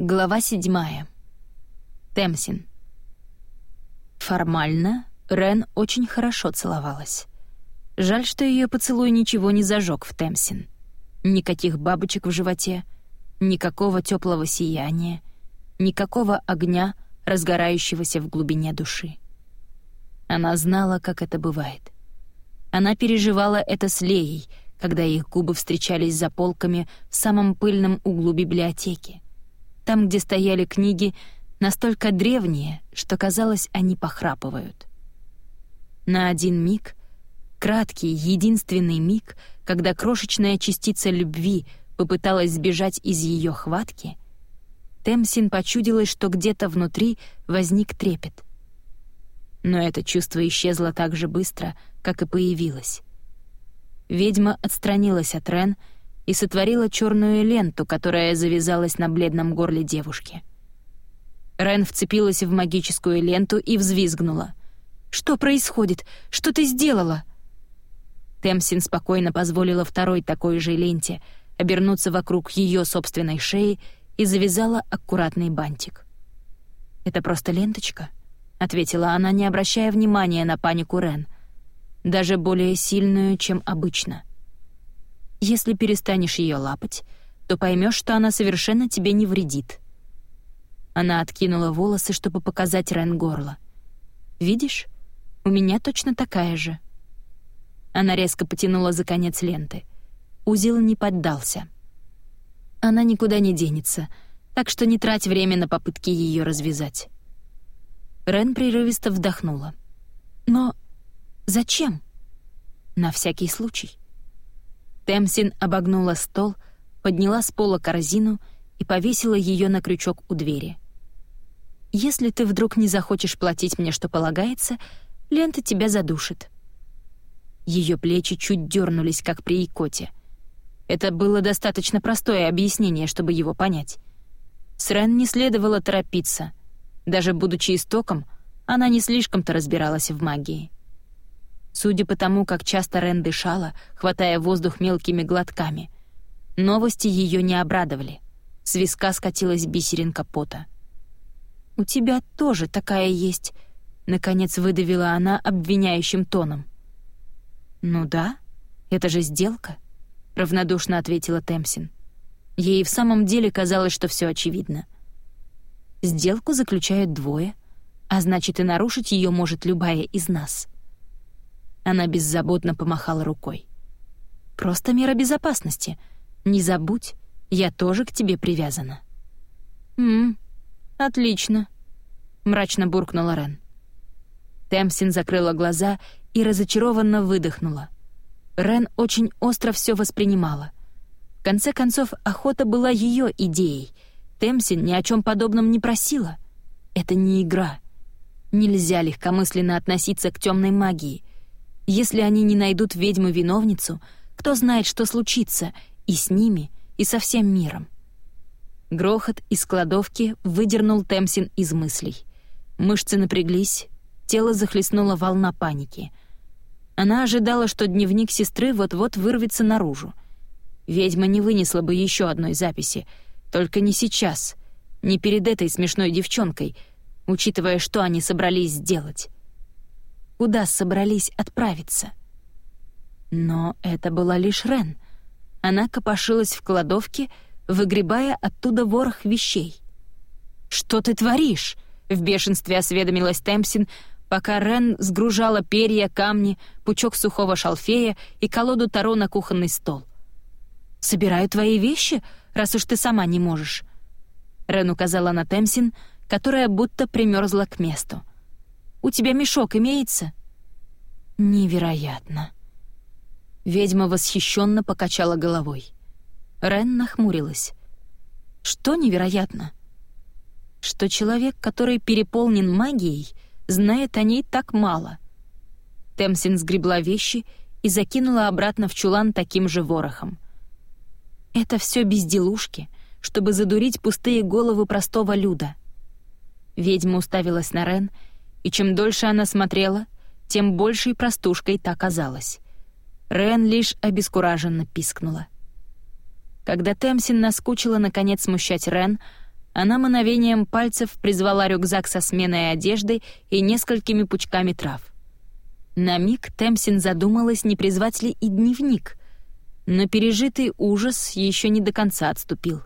Глава седьмая. Темсин. Формально Рен очень хорошо целовалась. Жаль, что ее поцелуй ничего не зажег в Темсин. Никаких бабочек в животе, никакого теплого сияния, никакого огня, разгорающегося в глубине души. Она знала, как это бывает. Она переживала это с Леей, когда их губы встречались за полками в самом пыльном углу библиотеки — там, где стояли книги, настолько древние, что, казалось, они похрапывают. На один миг, краткий, единственный миг, когда крошечная частица любви попыталась сбежать из ее хватки, Темсин почудилось, что где-то внутри возник трепет. Но это чувство исчезло так же быстро, как и появилось. Ведьма отстранилась от Рен и сотворила черную ленту, которая завязалась на бледном горле девушки. Рен вцепилась в магическую ленту и взвизгнула. «Что происходит? Что ты сделала?» Темсин спокойно позволила второй такой же ленте обернуться вокруг ее собственной шеи и завязала аккуратный бантик. «Это просто ленточка», — ответила она, не обращая внимания на панику Рен, даже более сильную, чем обычно. Если перестанешь ее лапать, то поймешь, что она совершенно тебе не вредит. Она откинула волосы, чтобы показать Рен горло. «Видишь? У меня точно такая же». Она резко потянула за конец ленты. Узел не поддался. Она никуда не денется, так что не трать время на попытки ее развязать. Рен прерывисто вдохнула. «Но зачем?» «На всякий случай». Темсин обогнула стол, подняла с пола корзину и повесила ее на крючок у двери. «Если ты вдруг не захочешь платить мне, что полагается, лента тебя задушит». Ее плечи чуть дернулись, как при икоте. Это было достаточно простое объяснение, чтобы его понять. С Рен не следовало торопиться. Даже будучи истоком, она не слишком-то разбиралась в магии. Судя по тому, как часто Рен дышала, хватая воздух мелкими глотками, новости ее не обрадовали. С виска скатилась бисеринка пота. «У тебя тоже такая есть», — наконец выдавила она обвиняющим тоном. «Ну да, это же сделка», — равнодушно ответила Темсин. Ей в самом деле казалось, что все очевидно. Сделку заключают двое, а значит, и нарушить ее может любая из нас — она беззаботно помахала рукой. «Просто мера безопасности. Не забудь, я тоже к тебе привязана». «Ммм, отлично», — мрачно буркнула Рен. Темсин закрыла глаза и разочарованно выдохнула. Рен очень остро все воспринимала. В конце концов, охота была ее идеей. Темсин ни о чем подобном не просила. Это не игра. Нельзя легкомысленно относиться к темной магии. Если они не найдут ведьму-виновницу, кто знает, что случится и с ними, и со всем миром. Грохот из кладовки выдернул Темсин из мыслей. Мышцы напряглись, тело захлестнула волна паники. Она ожидала, что дневник сестры вот-вот вырвется наружу. Ведьма не вынесла бы еще одной записи, только не сейчас, не перед этой смешной девчонкой, учитывая, что они собрались сделать куда собрались отправиться. Но это была лишь Рен. Она копошилась в кладовке, выгребая оттуда ворох вещей. «Что ты творишь?» — в бешенстве осведомилась Темпсин, пока Рен сгружала перья, камни, пучок сухого шалфея и колоду таро на кухонный стол. «Собираю твои вещи, раз уж ты сама не можешь». Рен указала на Темсин, которая будто примерзла к месту. У тебя мешок имеется?» «Невероятно». Ведьма восхищенно покачала головой. Рен нахмурилась. «Что невероятно?» «Что человек, который переполнен магией, знает о ней так мало». Темсин сгребла вещи и закинула обратно в чулан таким же ворохом. «Это все безделушки, чтобы задурить пустые головы простого люда». Ведьма уставилась на Рен — и чем дольше она смотрела, тем большей простушкой та казалась. Рен лишь обескураженно пискнула. Когда Темсин наскучила наконец смущать Рен, она мановением пальцев призвала рюкзак со сменой одежды и несколькими пучками трав. На миг Темсин задумалась, не призвать ли и дневник, но пережитый ужас еще не до конца отступил.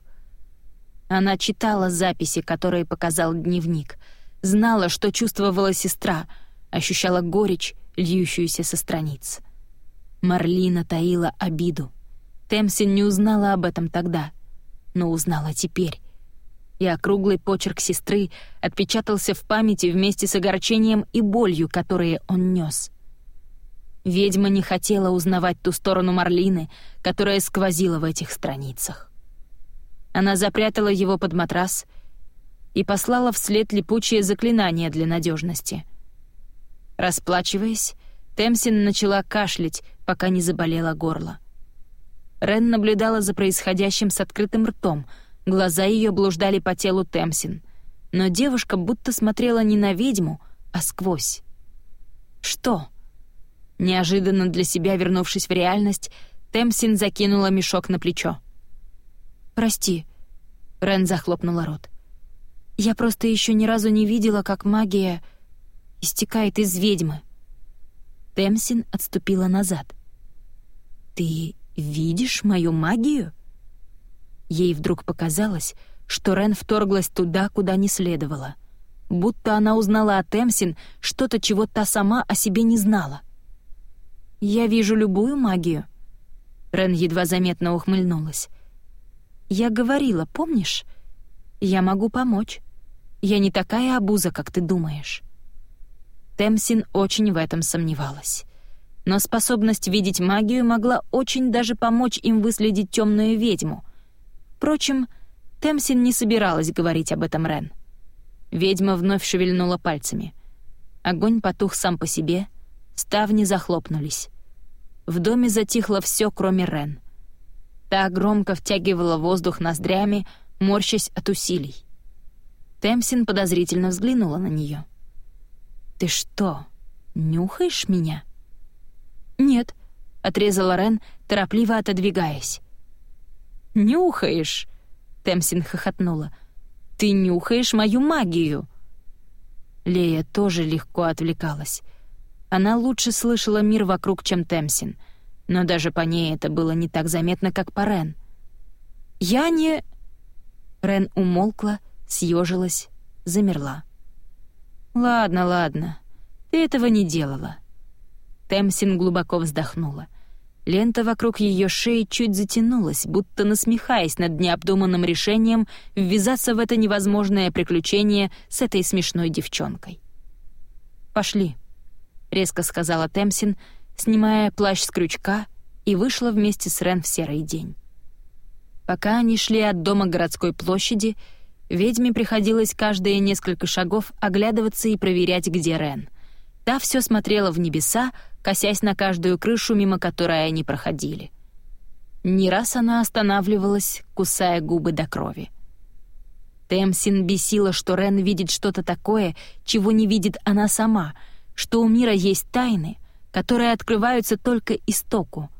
Она читала записи, которые показал дневник, знала, что чувствовала сестра, ощущала горечь, льющуюся со страниц. Марлина таила обиду. Темсин не узнала об этом тогда, но узнала теперь. И округлый почерк сестры отпечатался в памяти вместе с огорчением и болью, которые он нес. Ведьма не хотела узнавать ту сторону Марлины, которая сквозила в этих страницах. Она запрятала его под матрас и послала вслед липучее заклинание для надежности. Расплачиваясь, Темсин начала кашлять, пока не заболело горло. Рен наблюдала за происходящим с открытым ртом, глаза ее блуждали по телу Темсин, но девушка будто смотрела не на ведьму, а сквозь. «Что?» Неожиданно для себя вернувшись в реальность, Темсин закинула мешок на плечо. «Прости», — Рен захлопнула рот. «Я просто еще ни разу не видела, как магия истекает из ведьмы». Темсин отступила назад. «Ты видишь мою магию?» Ей вдруг показалось, что Рен вторглась туда, куда не следовало. Будто она узнала от Темсин что-то, чего та сама о себе не знала. «Я вижу любую магию». Рен едва заметно ухмыльнулась. Я говорила, помнишь? Я могу помочь. Я не такая обуза, как ты думаешь». Темсин очень в этом сомневалась. Но способность видеть магию могла очень даже помочь им выследить темную ведьму. Впрочем, Темсин не собиралась говорить об этом Рен. Ведьма вновь шевельнула пальцами. Огонь потух сам по себе, ставни захлопнулись. В доме затихло все, кроме Рен. Та громко втягивала воздух ноздрями, морщась от усилий. Темсин подозрительно взглянула на нее. «Ты что, нюхаешь меня?» «Нет», — отрезала Рен, торопливо отодвигаясь. «Нюхаешь?» — Темсин хохотнула. «Ты нюхаешь мою магию!» Лея тоже легко отвлекалась. Она лучше слышала мир вокруг, чем Темсин — но даже по ней это было не так заметно, как по Рен. «Я не...» Рен умолкла, съежилась, замерла. «Ладно, ладно, ты этого не делала». Темсин глубоко вздохнула. Лента вокруг ее шеи чуть затянулась, будто насмехаясь над необдуманным решением ввязаться в это невозможное приключение с этой смешной девчонкой. «Пошли», — резко сказала Темсин, — снимая плащ с крючка, и вышла вместе с Рен в серый день. Пока они шли от дома городской площади, ведьме приходилось каждые несколько шагов оглядываться и проверять, где Рен. Та все смотрела в небеса, косясь на каждую крышу, мимо которой они проходили. Не раз она останавливалась, кусая губы до крови. Темсин бесила, что Рен видит что-то такое, чего не видит она сама, что у мира есть тайны, которые открываются только истоку.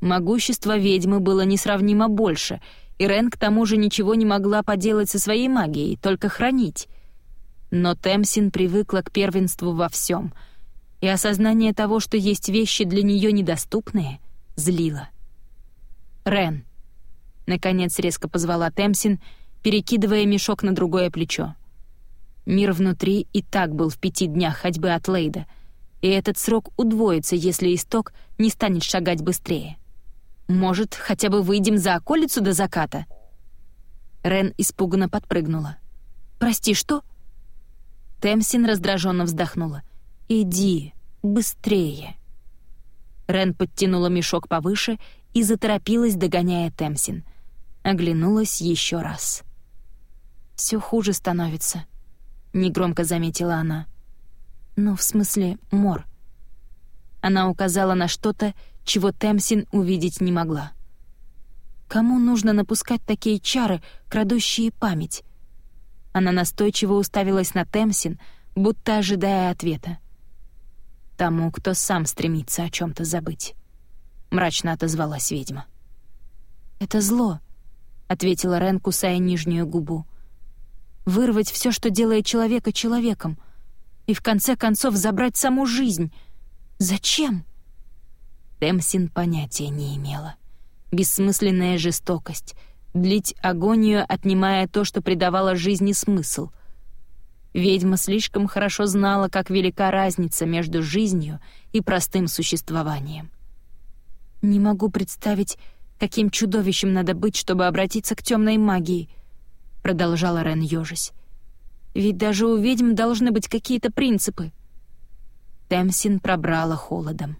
Могущество ведьмы было несравнимо больше, и Рен к тому же ничего не могла поделать со своей магией, только хранить. Но Темсин привыкла к первенству во всем, и осознание того, что есть вещи для нее недоступные, злило. «Рен», — наконец резко позвала Темсин, перекидывая мешок на другое плечо. Мир внутри и так был в пяти днях ходьбы от Лейда — и этот срок удвоится, если исток не станет шагать быстрее. Может, хотя бы выйдем за околицу до заката?» Рен испуганно подпрыгнула. «Прости, что?» Темсин раздраженно вздохнула. «Иди, быстрее!» Рен подтянула мешок повыше и заторопилась, догоняя Темсин. Оглянулась еще раз. «Все хуже становится», — негромко заметила она. Ну, в смысле, Мор. Она указала на что-то, чего Темсин увидеть не могла. Кому нужно напускать такие чары, крадущие память? Она настойчиво уставилась на Темсин, будто ожидая ответа. Тому, кто сам стремится о чем то забыть. Мрачно отозвалась ведьма. «Это зло», — ответила Рен, кусая нижнюю губу. вырвать все, что делает человека человеком, и в конце концов забрать саму жизнь. Зачем? Темсин понятия не имела. Бессмысленная жестокость, длить агонию, отнимая то, что придавало жизни смысл. Ведьма слишком хорошо знала, как велика разница между жизнью и простым существованием. «Не могу представить, каким чудовищем надо быть, чтобы обратиться к темной магии», — продолжала Рен ёжись. «Ведь даже у ведьм должны быть какие-то принципы». Темсин пробрала холодом.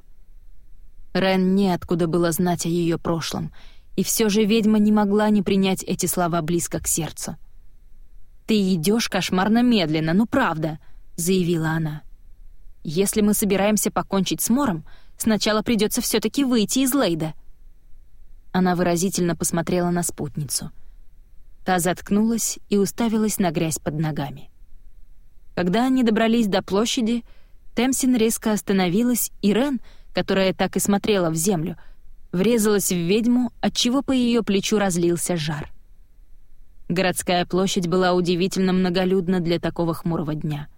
Рен неоткуда было знать о ее прошлом, и все же ведьма не могла не принять эти слова близко к сердцу. «Ты идешь кошмарно медленно, ну правда», — заявила она. «Если мы собираемся покончить с Мором, Сначала придется все таки выйти из Лейда». Она выразительно посмотрела на спутницу. Та заткнулась и уставилась на грязь под ногами. Когда они добрались до площади, Темсин резко остановилась, и Рен, которая так и смотрела в землю, врезалась в ведьму, отчего по ее плечу разлился жар. Городская площадь была удивительно многолюдна для такого хмурого дня.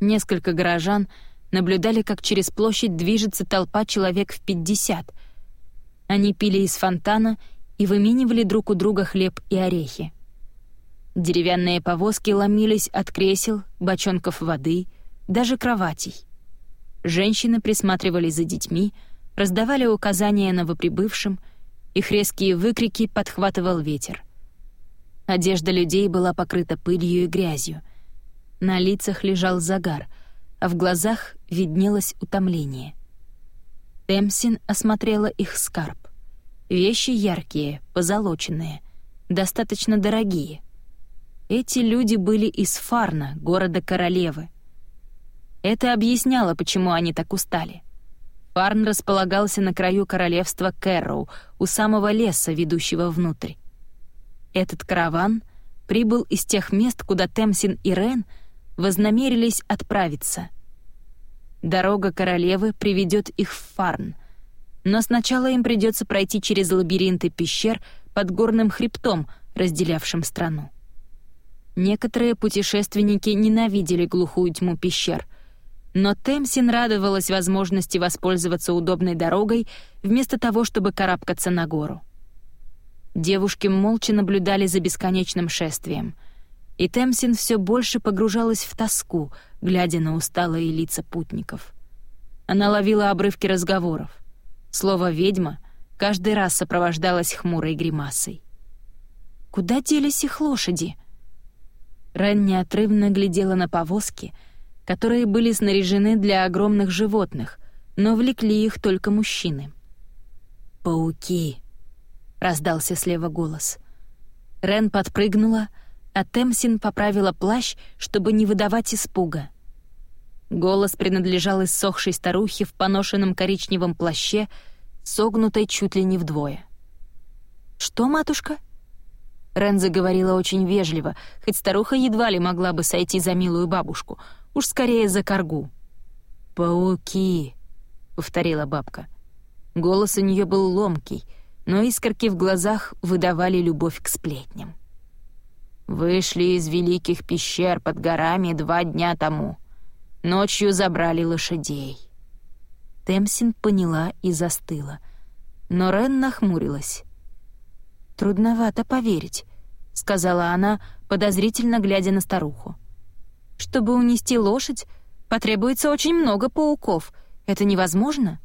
Несколько горожан — наблюдали, как через площадь движется толпа человек в 50. Они пили из фонтана и выменивали друг у друга хлеб и орехи. Деревянные повозки ломились от кресел, бочонков воды, даже кроватей. Женщины присматривали за детьми, раздавали указания новоприбывшим, их резкие выкрики подхватывал ветер. Одежда людей была покрыта пылью и грязью. На лицах лежал загар — а в глазах виднелось утомление. Темсин осмотрела их скарб. Вещи яркие, позолоченные, достаточно дорогие. Эти люди были из Фарна, города королевы. Это объясняло, почему они так устали. Фарн располагался на краю королевства Кэрроу, у самого леса, ведущего внутрь. Этот караван прибыл из тех мест, куда Темсин и Рен вознамерились отправиться. Дорога королевы приведет их в Фарн. Но сначала им придется пройти через лабиринты пещер под горным хребтом, разделявшим страну. Некоторые путешественники ненавидели глухую тьму пещер, но Темсин радовалась возможности воспользоваться удобной дорогой вместо того, чтобы карабкаться на гору. Девушки молча наблюдали за бесконечным шествием — и Темсин все больше погружалась в тоску, глядя на усталые лица путников. Она ловила обрывки разговоров. Слово «ведьма» каждый раз сопровождалось хмурой гримасой. «Куда делись их лошади?» Рен неотрывно глядела на повозки, которые были снаряжены для огромных животных, но влекли их только мужчины. «Пауки!» — раздался слева голос. Рен подпрыгнула — а Темсин поправила плащ, чтобы не выдавать испуга. Голос принадлежал иссохшей старухе в поношенном коричневом плаще, согнутой чуть ли не вдвое. «Что, матушка?» Рен заговорила очень вежливо, хоть старуха едва ли могла бы сойти за милую бабушку, уж скорее за коргу. «Пауки», — повторила бабка. Голос у нее был ломкий, но искорки в глазах выдавали любовь к сплетням. Вышли из великих пещер под горами два дня тому. Ночью забрали лошадей. Темсин поняла и застыла. Но Рен нахмурилась. «Трудновато поверить», — сказала она, подозрительно глядя на старуху. «Чтобы унести лошадь, потребуется очень много пауков. Это невозможно.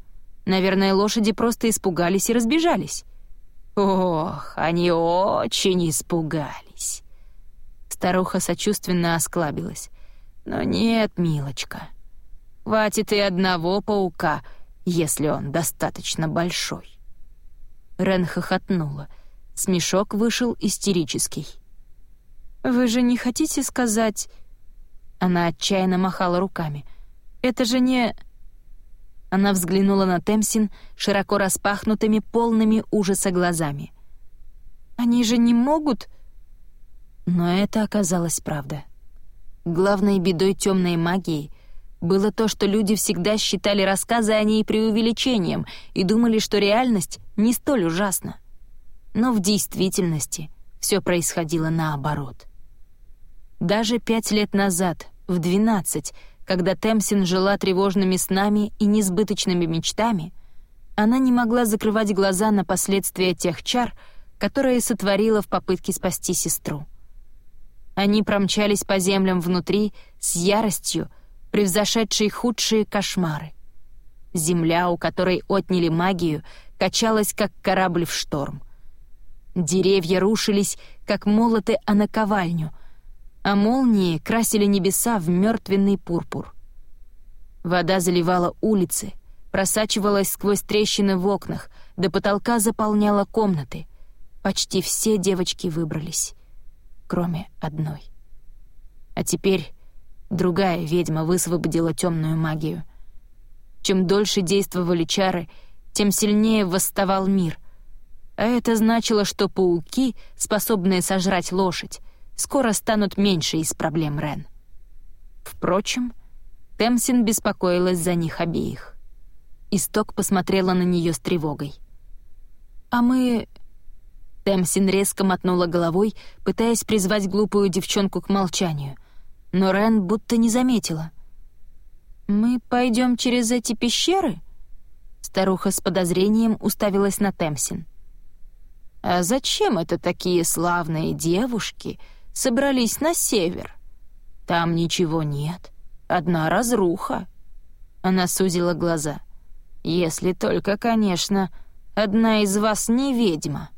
Наверное, лошади просто испугались и разбежались». «Ох, они очень испугались». Старуха сочувственно осклабилась. «Но нет, милочка, хватит и одного паука, если он достаточно большой». Рен хохотнула. Смешок вышел истерический. «Вы же не хотите сказать...» Она отчаянно махала руками. «Это же не...» Она взглянула на Темсин широко распахнутыми, полными ужаса глазами. «Они же не могут...» Но это оказалось правда. Главной бедой темной магии было то, что люди всегда считали рассказы о ней преувеличением и думали, что реальность не столь ужасна. Но в действительности все происходило наоборот. Даже пять лет назад, в двенадцать, когда Темсин жила тревожными снами и несбыточными мечтами, она не могла закрывать глаза на последствия тех чар, которые сотворила в попытке спасти сестру. Они промчались по землям внутри с яростью, превзошедшей худшие кошмары. Земля, у которой отняли магию, качалась, как корабль в шторм. Деревья рушились, как молоты о наковальню, а молнии красили небеса в мертвенный пурпур. Вода заливала улицы, просачивалась сквозь трещины в окнах, до потолка заполняла комнаты. Почти все девочки выбрались, кроме одной. А теперь другая ведьма высвободила темную магию. Чем дольше действовали чары, тем сильнее восставал мир — а это значило, что пауки, способные сожрать лошадь, скоро станут меньше из проблем Рен. Впрочем, Темсин беспокоилась за них обеих. Исток посмотрела на нее с тревогой. «А мы...» Темсин резко мотнула головой, пытаясь призвать глупую девчонку к молчанию, но Рен будто не заметила. «Мы пойдем через эти пещеры?» Старуха с подозрением уставилась на Темсин. А зачем это такие славные девушки собрались на север? Там ничего нет, одна разруха. Она сузила глаза. Если только, конечно, одна из вас не ведьма.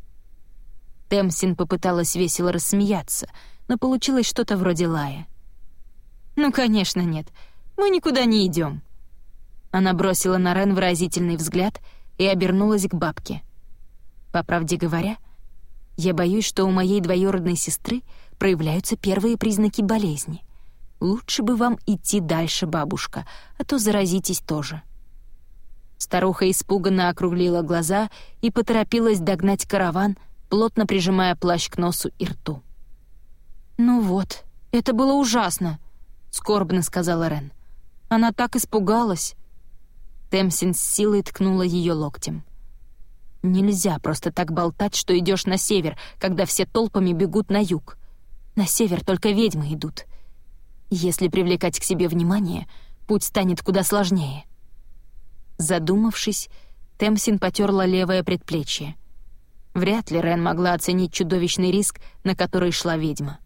Темсин попыталась весело рассмеяться, но получилось что-то вроде лая. «Ну, конечно, нет. Мы никуда не идем. Она бросила на Рен выразительный взгляд и обернулась к бабке — по правде говоря, я боюсь, что у моей двоюродной сестры проявляются первые признаки болезни. Лучше бы вам идти дальше, бабушка, а то заразитесь тоже». Старуха испуганно округлила глаза и поторопилась догнать караван, плотно прижимая плащ к носу и рту. «Ну вот, это было ужасно», — скорбно сказала Рен. «Она так испугалась». Темсин с силой ткнула ее локтем. Нельзя просто так болтать, что идешь на север, когда все толпами бегут на юг. На север только ведьмы идут. Если привлекать к себе внимание, путь станет куда сложнее. Задумавшись, Темсин потерла левое предплечье. Вряд ли Рен могла оценить чудовищный риск, на который шла ведьма.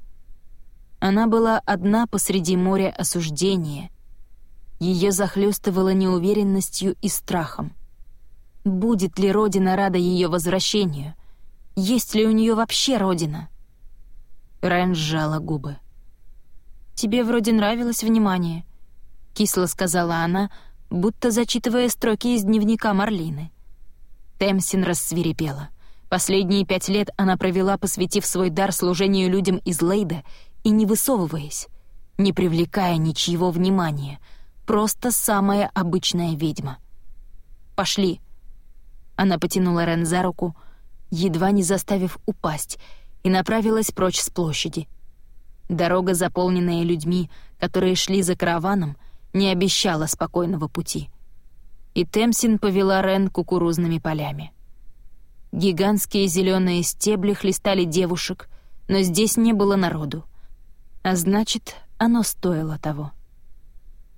Она была одна посреди моря осуждения. Ее захлестывало неуверенностью и страхом. Будет ли Родина рада ее возвращению? Есть ли у нее вообще Родина? Рен сжала губы. «Тебе вроде нравилось внимание», — кисло сказала она, будто зачитывая строки из дневника Марлины. Темсин рассвирепела. Последние пять лет она провела, посвятив свой дар служению людям из Лейда и не высовываясь, не привлекая ничьего внимания, просто самая обычная ведьма. «Пошли», она потянула Рен за руку, едва не заставив упасть, и направилась прочь с площади. Дорога, заполненная людьми, которые шли за караваном, не обещала спокойного пути. И Темсин повела Рен кукурузными полями. Гигантские зеленые стебли хлестали девушек, но здесь не было народу. А значит, оно стоило того.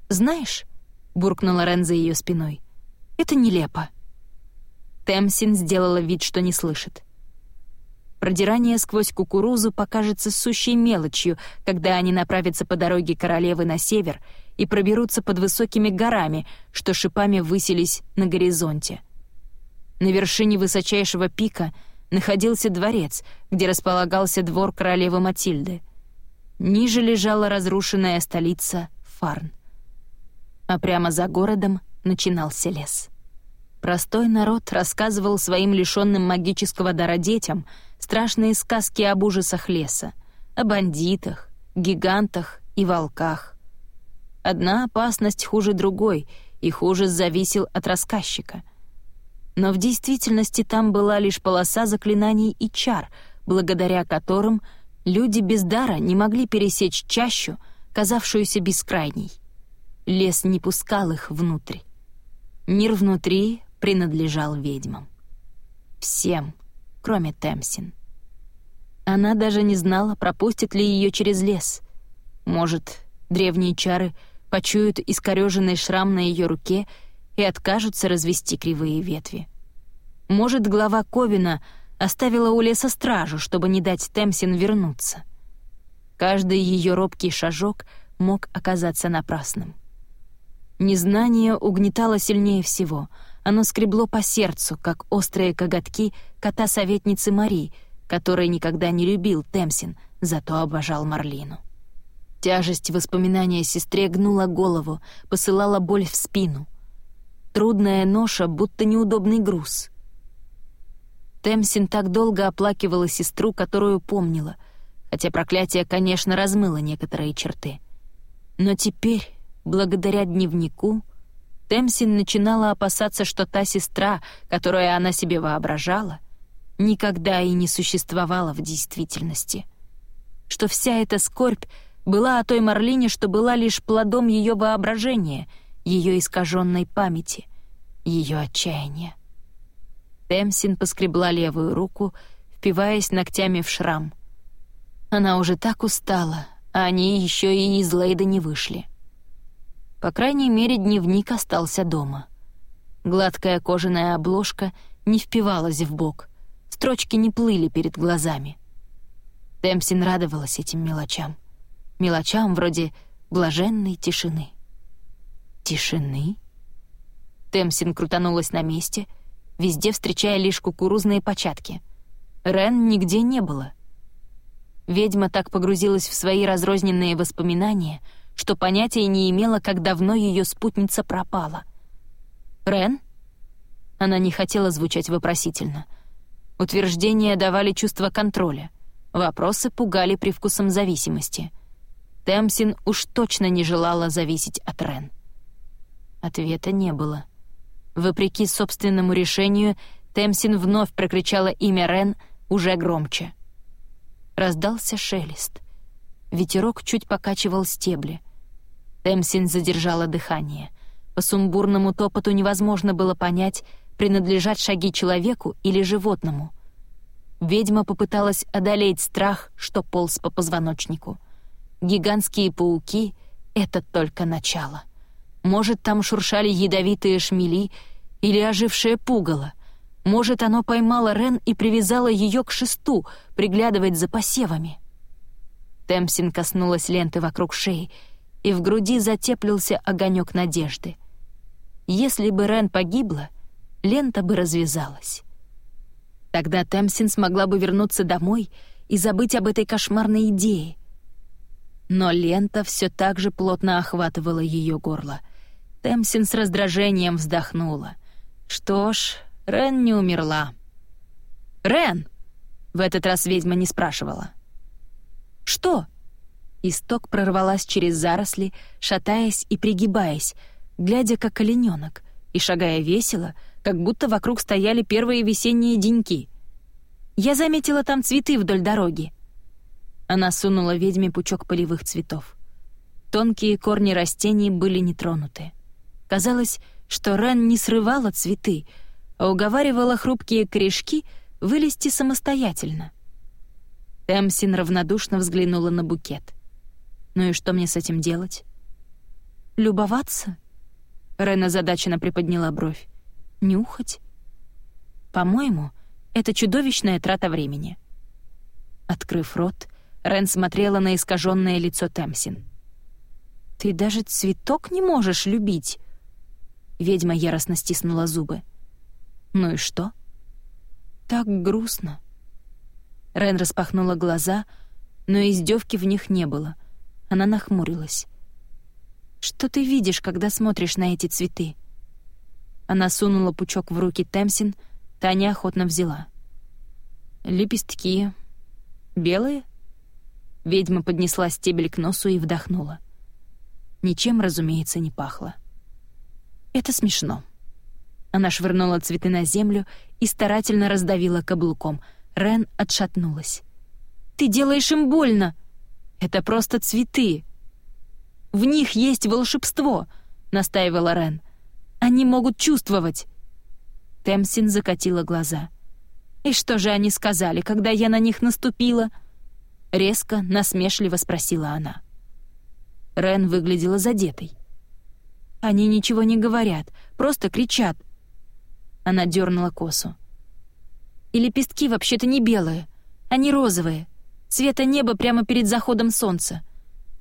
«Знаешь», — буркнула Рен за ее спиной, — «это нелепо». Темсин сделала вид, что не слышит. Продирание сквозь кукурузу покажется сущей мелочью, когда они направятся по дороге королевы на север и проберутся под высокими горами, что шипами высились на горизонте. На вершине высочайшего пика находился дворец, где располагался двор королевы Матильды. Ниже лежала разрушенная столица Фарн. А прямо за городом начинался лес. Простой народ рассказывал своим лишенным магического дара детям страшные сказки об ужасах леса, о бандитах, гигантах и волках. Одна опасность хуже другой, их ужас зависел от рассказчика. Но в действительности там была лишь полоса заклинаний и чар, благодаря которым люди без дара не могли пересечь чащу, казавшуюся бескрайней. Лес не пускал их внутрь. Мир внутри принадлежал ведьмам. Всем, кроме Темсин. Она даже не знала, пропустит ли ее через лес. Может, древние чары почуют искорёженный шрам на ее руке и откажутся развести кривые ветви. Может, глава Ковина оставила у леса стражу, чтобы не дать Темсин вернуться. Каждый ее робкий шажок мог оказаться напрасным. Незнание угнетало сильнее всего. Оно скребло по сердцу, как острые коготки кота-советницы Мари, который никогда не любил Темсин, зато обожал Марлину. Тяжесть воспоминания сестре гнула голову, посылала боль в спину. Трудная ноша, будто неудобный груз. Темсин так долго оплакивала сестру, которую помнила, хотя проклятие, конечно, размыло некоторые черты. Но теперь, благодаря дневнику, Темсин начинала опасаться, что та сестра, которую она себе воображала, никогда и не существовала в действительности. Что вся эта скорбь была о той Марлине, что была лишь плодом ее воображения, ее искаженной памяти, ее отчаяния. Темсин поскребла левую руку, впиваясь ногтями в шрам. Она уже так устала, а они еще и из Лейда не вышли. По крайней мере, дневник остался дома. Гладкая кожаная обложка не впивалась в бок, строчки не плыли перед глазами. Темсин радовалась этим мелочам — мелочам вроде блаженной тишины. Тишины? Темсин крутанулась на месте, везде встречая лишь кукурузные початки. Рен нигде не было. Ведьма так погрузилась в свои разрозненные воспоминания, что понятия не имела, как давно ее спутница пропала. «Рен?» Она не хотела звучать вопросительно. Утверждения давали чувство контроля. Вопросы пугали привкусом зависимости — Темсин уж точно не желала зависеть от Рен. Ответа не было. Вопреки собственному решению, Темсин вновь прокричала имя Рен уже громче. Раздался шелест. Ветерок чуть покачивал стебли. Темсин задержала дыхание. По сумбурному топоту невозможно было понять, принадлежат шаги человеку или животному. Ведьма попыталась одолеть страх, что полз по позвоночнику — Гигантские пауки — это только начало. Может, там шуршали ядовитые шмели или ожившее пугало. Может, оно поймало Рен и привязало ее к шесту, приглядывать за посевами. Темсин коснулась ленты вокруг шеи, и в груди затеплился огонек надежды. Если бы Рен погибла, лента бы развязалась. Тогда Темсин смогла бы вернуться домой и забыть об этой кошмарной идее — но лента все так же плотно охватывала ее горло. Темсин с раздражением вздохнула. Что ж, Рен не умерла. «Рен!» — в этот раз ведьма не спрашивала. «Что?» Исток прорвалась через заросли, шатаясь и пригибаясь, глядя как олененок, и шагая весело, как будто вокруг стояли первые весенние деньки. «Я заметила там цветы вдоль дороги. Она сунула ведьме пучок полевых цветов. Тонкие корни растений были не тронуты. Казалось, что Рен не срывала цветы, а уговаривала хрупкие корешки вылезти самостоятельно. Темсин равнодушно взглянула на букет. «Ну и что мне с этим делать?» «Любоваться?» Рен озадаченно приподняла бровь. «Нюхать?» «По-моему, это чудовищная трата времени». Открыв рот, Рен смотрела на искаженное лицо Темсин. «Ты даже цветок не можешь любить!» Ведьма яростно стиснула зубы. «Ну и что?» «Так грустно». Рен распахнула глаза, но издевки в них не было. Она нахмурилась. «Что ты видишь, когда смотришь на эти цветы?» Она сунула пучок в руки Темсин, та неохотно взяла. «Лепестки. Белые?» Ведьма поднесла стебель к носу и вдохнула. Ничем, разумеется, не пахло. «Это смешно». Она швырнула цветы на землю и старательно раздавила каблуком. Рен отшатнулась. «Ты делаешь им больно! Это просто цветы!» «В них есть волшебство!» — настаивала Рен. «Они могут чувствовать!» Темсин закатила глаза. «И что же они сказали, когда я на них наступила?» — резко, насмешливо спросила она. Рен выглядела задетой. «Они ничего не говорят, просто кричат». Она дернула косу. «И лепестки вообще-то не белые, они розовые, цвета неба прямо перед заходом солнца.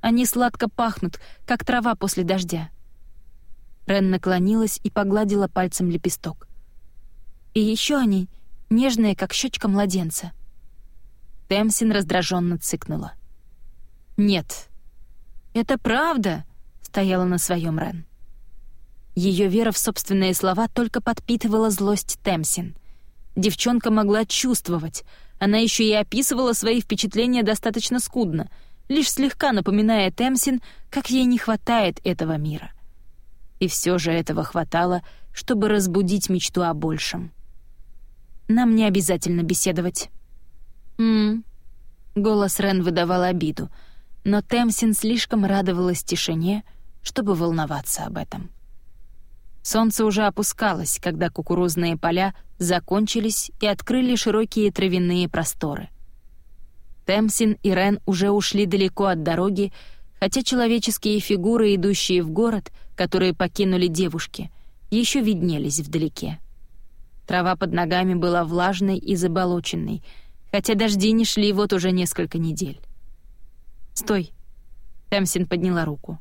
Они сладко пахнут, как трава после дождя». Рен наклонилась и погладила пальцем лепесток. «И еще они нежные, как щечка младенца». Темсин раздраженно цыкнула. «Нет». «Это правда», — стояла на своем Рен. Ее вера в собственные слова только подпитывала злость Темсин. Девчонка могла чувствовать. Она еще и описывала свои впечатления достаточно скудно, лишь слегка напоминая Темсин, как ей не хватает этого мира. И все же этого хватало, чтобы разбудить мечту о большем. «Нам не обязательно беседовать». «М-м-м», голос Рен выдавал обиду, но Темсин слишком радовалась тишине, чтобы волноваться об этом. Солнце уже опускалось, когда кукурузные поля закончились и открыли широкие травяные просторы. Темсин и Рен уже ушли далеко от дороги, хотя человеческие фигуры, идущие в город, которые покинули девушки, еще виднелись вдалеке. Трава под ногами была влажной и заболоченной, хотя дожди не шли вот уже несколько недель. «Стой!» — Темсин подняла руку.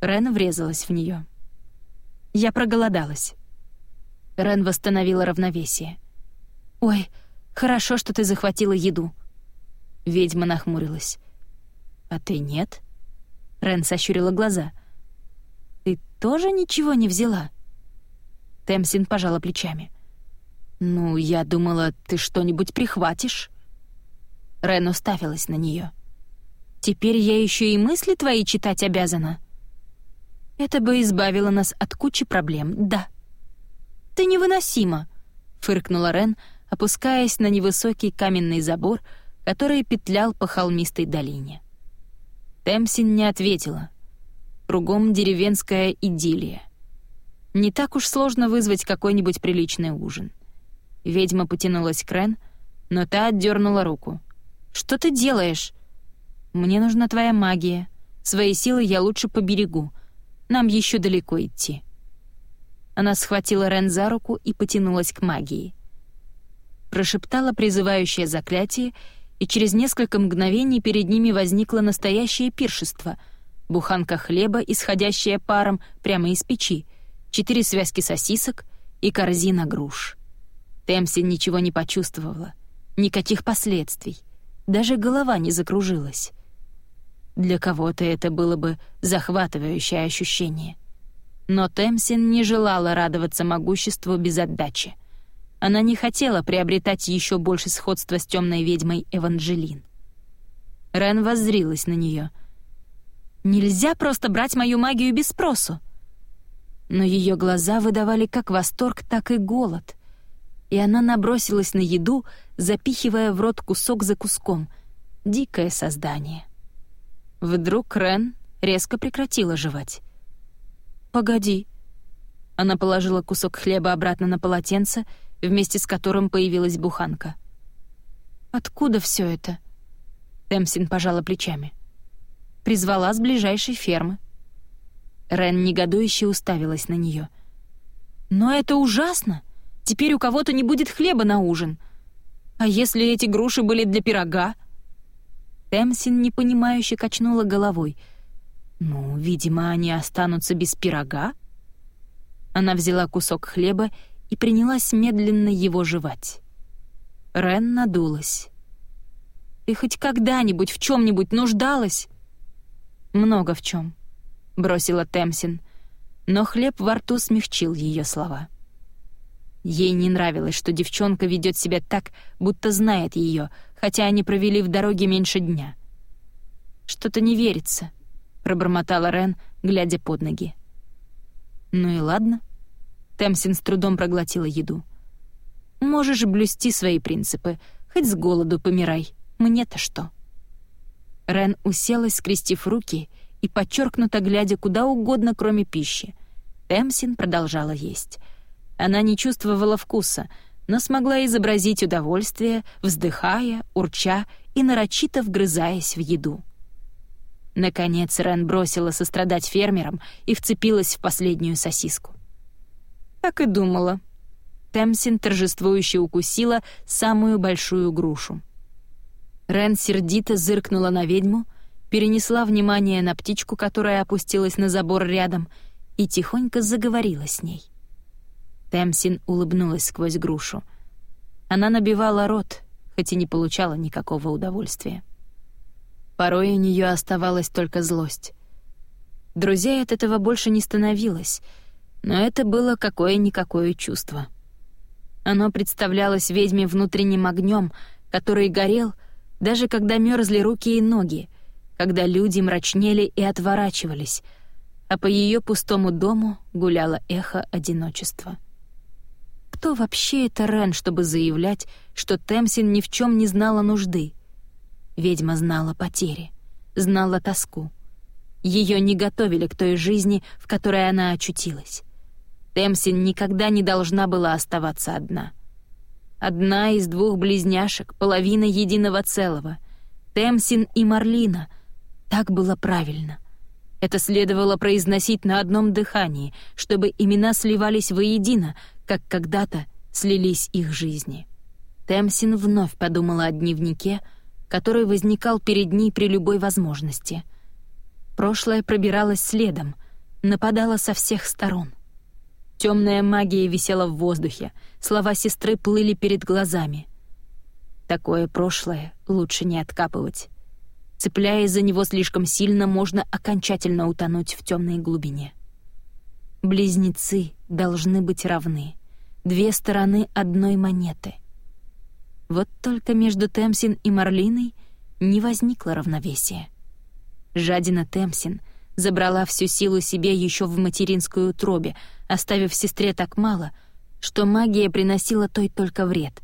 Рен врезалась в нее. Я проголодалась. Рен восстановила равновесие. «Ой, хорошо, что ты захватила еду». Ведьма нахмурилась. «А ты нет?» Рен сощурила глаза. «Ты тоже ничего не взяла?» Темсин пожала плечами. «Ну, я думала, ты что-нибудь прихватишь». Рен уставилась на нее. «Теперь я еще и мысли твои читать обязана?» Это бы избавило нас от кучи проблем, да. «Ты невыносима!» — фыркнула Рен, опускаясь на невысокий каменный забор, который петлял по холмистой долине. Темсин не ответила. Кругом деревенская идиллия. Не так уж сложно вызвать какой-нибудь приличный ужин. Ведьма потянулась к Рен, но та отдернула руку. «Что ты делаешь?» «Мне нужна твоя магия. Свои силы я лучше поберегу», нам еще далеко идти». Она схватила Рен за руку и потянулась к магии. Прошептала призывающее заклятие, и через несколько мгновений перед ними возникло настоящее пиршество — буханка хлеба, исходящая паром прямо из печи, четыре связки сосисок и корзина груш. Темсин ничего не почувствовала, никаких последствий, даже голова не закружилась. Для кого-то это было бы захватывающее ощущение. Но Темсин не желала радоваться могуществу без отдачи. Она не хотела приобретать еще больше сходства с темной ведьмой Эванжелин. Рен воззрилась на нее. «Нельзя просто брать мою магию без спросу!» Но ее глаза выдавали как восторг, так и голод. И она набросилась на еду, запихивая в рот кусок за куском. Дикое создание. Вдруг Рен резко прекратила жевать. «Погоди». Она положила кусок хлеба обратно на полотенце, вместе с которым появилась буханка. «Откуда все это?» Темсин пожала плечами. «Призвала с ближайшей фермы». Рен негодующе уставилась на нее. «Но это ужасно! Теперь у кого-то не будет хлеба на ужин. А если эти груши были для пирога?» Темсин непонимающе качнула головой. «Ну, видимо, они останутся без пирога?» Она взяла кусок хлеба и принялась медленно его жевать. Рен надулась. «Ты хоть когда-нибудь в чем-нибудь нуждалась?» «Много в чем», — бросила Темсин, но хлеб во рту смягчил ее слова. Ей не нравилось, что девчонка ведет себя так, будто знает ее, хотя они провели в дороге меньше дня. «Что-то не верится», — пробормотала Рен, глядя под ноги. «Ну и ладно». Темсин с трудом проглотила еду. «Можешь блюсти свои принципы, хоть с голоду помирай. Мне-то что?» Рен уселась, скрестив руки и подчеркнуто глядя куда угодно, кроме пищи. Темсин продолжала есть — она не чувствовала вкуса, но смогла изобразить удовольствие, вздыхая, урча и нарочито вгрызаясь в еду. Наконец Рен бросила сострадать фермерам и вцепилась в последнюю сосиску. Так и думала. Темсин торжествующе укусила самую большую грушу. Рен сердито зыркнула на ведьму, перенесла внимание на птичку, которая опустилась на забор рядом, и тихонько заговорила с ней. Темсин улыбнулась сквозь грушу. Она набивала рот, хоть и не получала никакого удовольствия. Порой у нее оставалась только злость. Друзей от этого больше не становилось, но это было какое-никакое чувство. Оно представлялось ведьме внутренним огнем, который горел, даже когда мерзли руки и ноги, когда люди мрачнели и отворачивались, а по ее пустому дому гуляло эхо одиночества. Кто вообще это Рен, чтобы заявлять, что Темсин ни в чем не знала нужды — Ведьма знала потери, знала тоску. Ее не готовили к той жизни, в которой она очутилась. Темсин никогда не должна была оставаться одна. Одна из двух близняшек, половина единого целого. Темсин и Марлина. Так было правильно. Это следовало произносить на одном дыхании, чтобы имена сливались воедино, как когда-то слились их жизни. Темсин вновь подумала о дневнике, который возникал перед ней при любой возможности. Прошлое пробиралось следом, нападало со всех сторон. Темная магия висела в воздухе, слова сестры плыли перед глазами. Такое прошлое лучше не откапывать. Цепляясь за него слишком сильно, можно окончательно утонуть в темной глубине. Близнецы должны быть равны. Две стороны одной монеты — вот только между Темсин и Марлиной не возникло равновесия. Жадина Темсин забрала всю силу себе еще в материнской утробе, оставив сестре так мало, что магия приносила той только вред.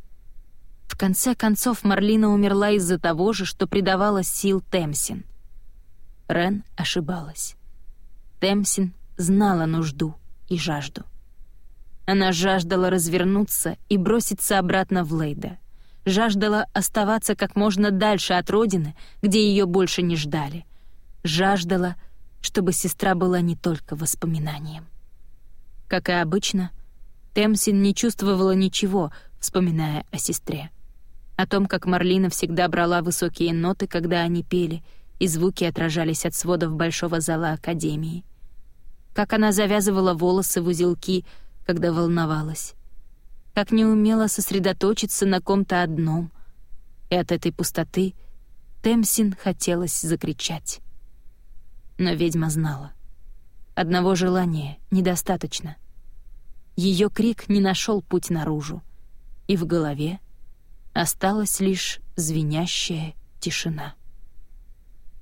В конце концов Марлина умерла из-за того же, что придавала сил Темсин. Рен ошибалась. Темсин знала нужду и жажду. Она жаждала развернуться и броситься обратно в Лейда — жаждала оставаться как можно дальше от родины, где ее больше не ждали. Жаждала, чтобы сестра была не только воспоминанием. Как и обычно, Темсин не чувствовала ничего, вспоминая о сестре. О том, как Марлина всегда брала высокие ноты, когда они пели, и звуки отражались от сводов большого зала Академии. Как она завязывала волосы в узелки, когда волновалась как не умела сосредоточиться на ком-то одном. И от этой пустоты Темсин хотелось закричать. Но ведьма знала. Одного желания недостаточно. Ее крик не нашел путь наружу, и в голове осталась лишь звенящая тишина.